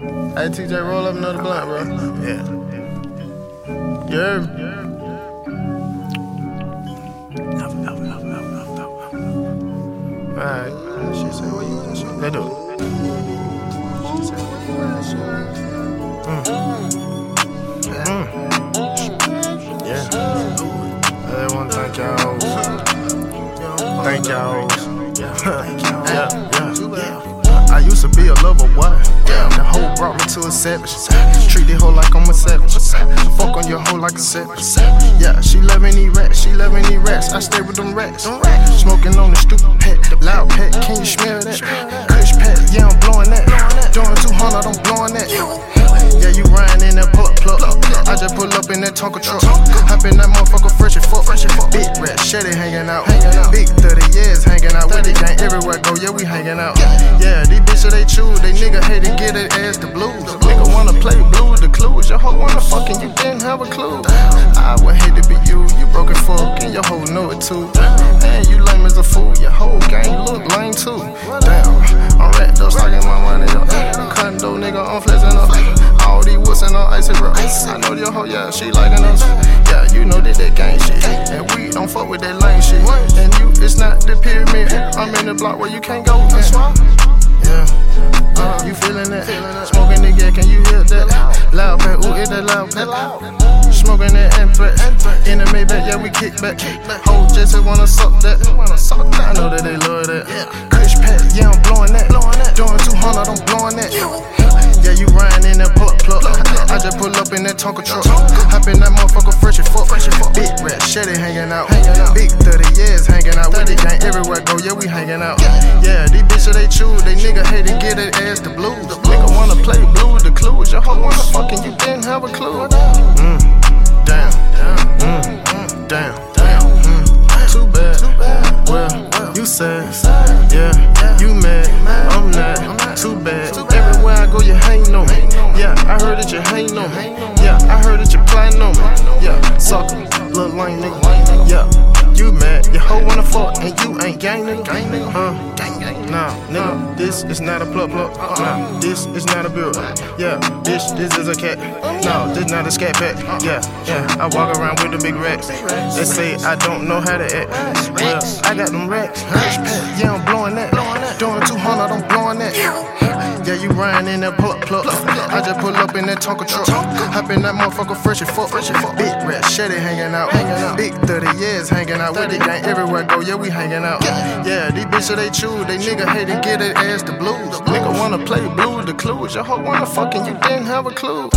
Hey, TJ, roll up another blunt, bro. Yeah. Enough. Alright. She said, where you at? She Let's do. She said, where you at? She Yeah. I just want to thank y'all. Thank y'all. Yeah. Yeah, yeah, yeah. I used to be a lover, boy. Yeah, brought me to a savage. Treat the hoe like I'm a savage. Fuck on your hoe like a savage. Yeah, she loving these rats, she loving these rats. I stay with them rats. Smoking on the stupid pet, loud pet. Can you smell that? Kush pet, yeah, I'm blowing that. Doing 200, I'm blowing that. Yeah, you riding in that up plug. I just pull up in that Tonka truck. Hop in that motherfucker fresh as fuck. Big rat, Shetty hanging out. Big 30 years hanging out. With the have a clue. I would hate to be you. You broke it fuck, and your hoe know it too. Man, you lame as a fool. Your whole gang look lame too. Damn, I'm wrapped up, stocking my money up. Condo nigga, I'm flexing up. All these woods and all icy bro. I know your hoe, yeah, she liking us. Yeah, you know that that gang shit. And we don't fuck with that lame shit. And you, it's not the pyramid. I'm in the block where you can't go. Man. Yeah. Uh, you feeling that? Smoking the gas, can you hear that? Loud pack, ooh, it loud. Smoking that anthrax. In the Maybach, yeah, we kick back. Whole just wanna suck that. I know that they love that. Kush pack, yeah, I'm blowing that. Doing 200, I'm blowing that. Yeah, you riding in that pull up plug. I just pull up in that Tonka truck. Hop in that motherfucker fresh as fuck. Big rat, Shetty hanging out. Big 30 years hanging out. With the gang everywhere go, yeah, we hanging out. Yeah, these bitches they choose. They nigga hate to get it ass the blues. Nigga wanna play blues, the clues. Your hoe wanna fucking, you have a clue. Mm, damn, mm, mm, damn, damn. Mm, too bad. Well, you said, yeah, you mad. I'm not. Too bad. Everywhere I go, you hating on me. Yeah, I heard that you hating on me. Yeah, I heard that you plotting on me. Yeah, sucker, little lame nigga. Yeah, you mad. Your hoe wanna fuck and you ain't gang nigga. Huh? This is not a plug plug. Nah, this is not a bill. Yeah, this this is a cat. No, this not a scat pack. Yeah, yeah, I walk around with the big racks. They say I don't know how to act. Well, I got them racks. Yeah, I'm blowing that. Doing 200, I'm blowing that. You riding in that up plug. I just pull up in that Tonka truck. Hop in that motherfucker fresh as fuck. Big rat, Shetty hanging out. Big 30 years hanging out. With the gang everywhere go, yeah, we hanging out. Yeah, these bitches they choose. They nigga hate to get it ass the blues. Nigga wanna play blues, the clues. Your hoe wanna fucking, you didn't have a clue.